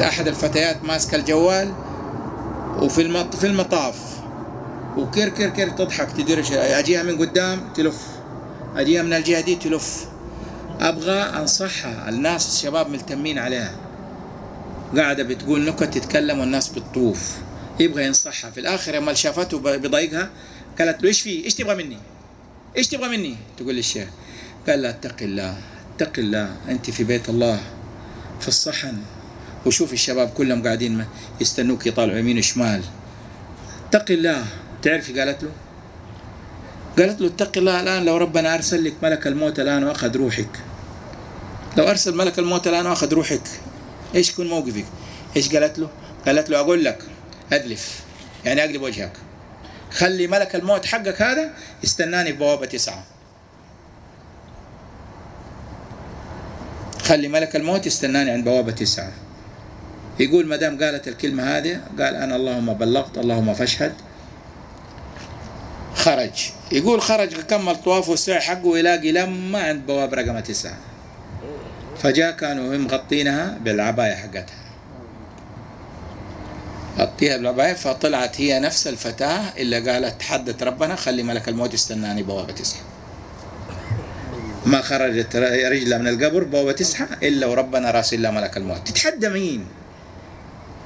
أحد الفتيات ماسكه الجوال وفي. في المطاف. وكير كير كير تضحك تدير أجيها من قدام تلف. أجيها من الجهة دي تلف. أبغى أنصحها. الناس الشباب ملتمين عليها. قاعدة بتقول نكت تتكلم والناس بتطوف. يبغى ينصحها. في الآخر لما شافته بضايقها قالت له إيش في؟ إيش تبغى مني؟ إيش تبغى مني؟ تقول للشيخ قال لا اتق الله. اتق الله. أنت في بيت الله. في الصحن. وشوف الشباب كلهم قاعدين يستنوك يطالعوا يمين وشمال. اتق الله. تعرفي قالت له؟ قالت له اتق الله الآن لو ربنا أرسل لك ملك الموت الآن وأخذ روحك. لو أرسل ملك الموت الآن وأخذ روحك. إيش يكون موقفك؟ إيش قالت له؟ قالت له أقول لك أدلف. يعني أقلب وجهك. خلي ملك الموت حقك هذا يستناني ببوابه تسعه خلي ملك الموت يستناني عند بوابة تسعه يقول ما دام قالت الكلمة هذه قال أنا اللهم بلغت اللهم فاشهد. خرج. يقول خرج كمل طوافه والسعي حقه ويلاقي لما عند بوابه رقم تسعة. فجاء كانوا مغطينها بالعباية حقتها. غطيها بالعباية فطلعت هي نفس الفتاة اللي قالت تحدث ربنا خلي ملك الموت يستناني بوابه تسعة. ما خرجت رجلها من القبر بوابه تسعة إلا وربنا راسل لها ملك الموت. تتحدى مين؟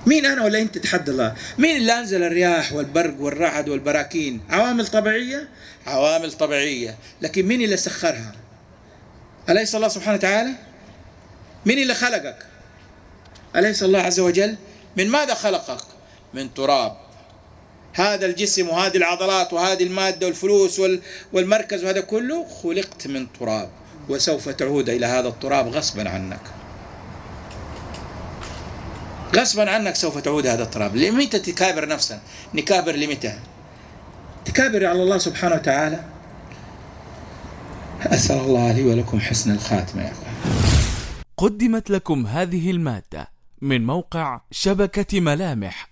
مين أنا ولا أنت تتحدى الله؟ مين اللي أنزل الرياح والبرق والرعد والبراكين؟ عوامل طبيعية؟ عوامل طبيعية، لكن مين اللي سخرها؟ أليس الله سبحانه وتعالى؟ مين اللي خلقك؟ أليس الله عز وجل؟ من ماذا خلقك؟ من تراب هذا الجسم وهذه العضلات وهذه المادة والفلوس والمركز وهذا كله خلقت من تراب وسوف تعود إلى هذا التراب غصبا عنك غصبا عنك سوف تعود هذا التراب. لمتى تكابر نفسا؟ نكابر لمتى؟ تكابر على الله سبحانه وتعالى. أسأل الله لي ولكم حسن الخاتمة يا أخوان. قدمت لكم هذه المادة من موقع شبكة ملامح.